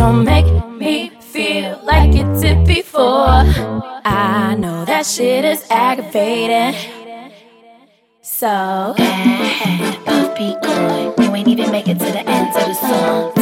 Don't make me feel like it did before. I know that shit is aggravating. So, Puff be good. You ain't even make it to the end of the song.